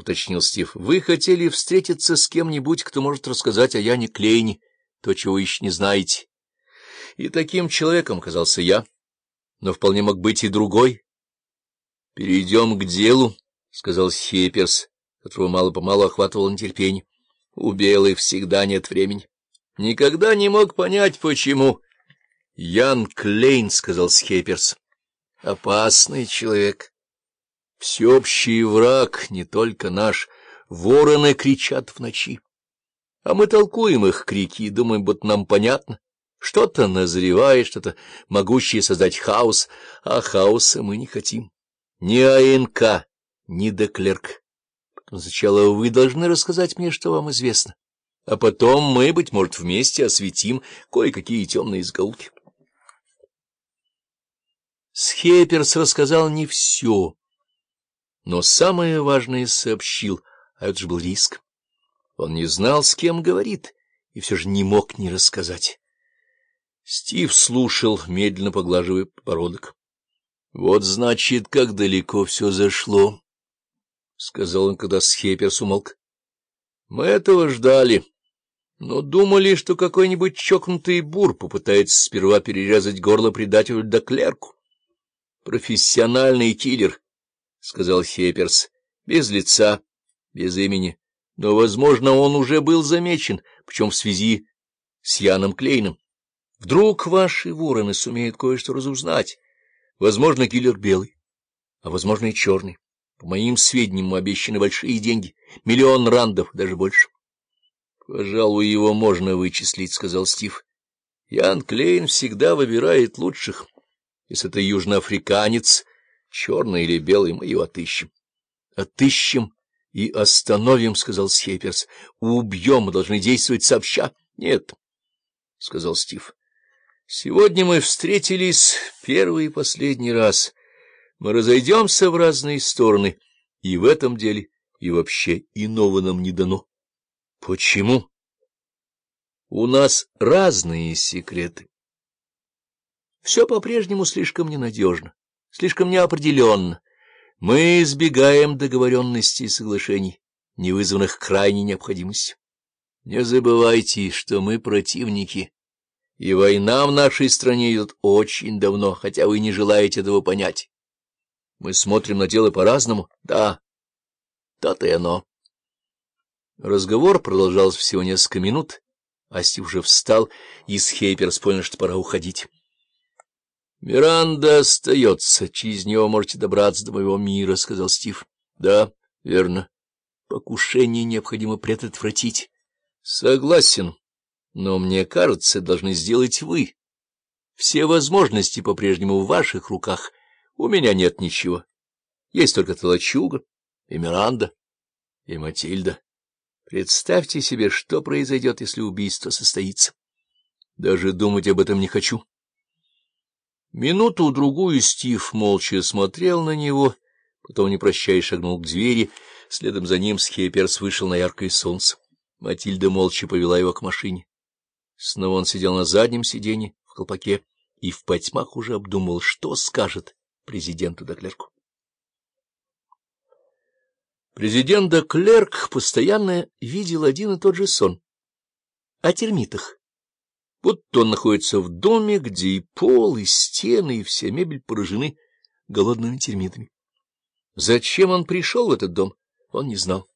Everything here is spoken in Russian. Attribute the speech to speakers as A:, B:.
A: уточнил Стив. — Вы хотели встретиться с кем-нибудь, кто может рассказать о Яне Клейне, то, чего вы еще не знаете. И таким человеком оказался я, но вполне мог быть и другой. — Перейдем к делу, — сказал Хепперс, которого мало-помалу охватывало нетерпение. — У белых всегда нет времени. Никогда не мог понять, почему. — Ян Клейн, — сказал Схепперс, — опасный человек. Всеобщий враг, не только наш, вороны кричат в ночи. А мы толкуем их крики и думаем, будто нам понятно. Что-то назревает, что-то могущее создать хаос, а хаоса мы не хотим. Ни АНК, ни Деклерк. Сначала вы должны рассказать мне, что вам известно, а потом мы, быть может, вместе осветим кое-какие темные изголки. Схепперс рассказал не все но самое важное сообщил, а это же был риск. Он не знал, с кем говорит, и все же не мог не рассказать. Стив слушал, медленно поглаживая подбородок. — Вот, значит, как далеко все зашло, — сказал он, когда Схепперс умолк. — Мы этого ждали, но думали, что какой-нибудь чокнутый бур попытается сперва перерезать горло предателю до клерку. Профессиональный киллер — сказал Хепперс, — без лица, без имени. Но, возможно, он уже был замечен, причем в связи с Яном Клейном. Вдруг ваши вороны сумеют кое-что разузнать. Возможно, киллер белый, а возможно и черный. По моим сведениям, обещаны большие деньги, миллион рандов, даже больше. — Пожалуй, его можно вычислить, — сказал Стив. — Ян Клейн всегда выбирает лучших. Если это южноафриканец, черный или белый, мы его отыщем. — Отыщем и остановим, — сказал Схейперс. — Убьем, мы должны действовать сообща. — Нет, — сказал Стив. — Сегодня мы встретились первый и последний раз. Мы разойдемся в разные стороны, и в этом деле, и вообще иного нам не дано. — Почему? — У нас разные секреты. Все по-прежнему слишком ненадежно слишком неопределенно. Мы избегаем договоренностей и соглашений, не вызванных крайней необходимостью. Не забывайте, что мы противники, и война в нашей стране идет очень давно, хотя вы не желаете этого понять. Мы смотрим на дело по-разному, да, то-то и оно. Разговор продолжался всего несколько минут, а Стив уже встал, и Схейперс понял, что пора уходить. — Миранда остается. Через него можете добраться до моего мира, — сказал Стив. — Да, верно. Покушение необходимо предотвратить. — Согласен. Но мне кажется, должны сделать вы. Все возможности по-прежнему в ваших руках. У меня нет ничего. Есть только Толочуга и Миранда и Матильда. Представьте себе, что произойдет, если убийство состоится. Даже думать об этом не хочу. Минуту-другую Стив молча смотрел на него, потом, не прощаясь, шагнул к двери, следом за ним Схеперс вышел на яркое солнце. Матильда молча повела его к машине. Снова он сидел на заднем сиденье, в колпаке, и в потьмах уже обдумал, что скажет президенту Деклерку. Президент Деклерк постоянно видел один и тот же сон — о термитах будто он находится в доме, где и пол, и стены, и вся мебель поражены голодными термитами. Зачем он пришел в этот дом, он не знал.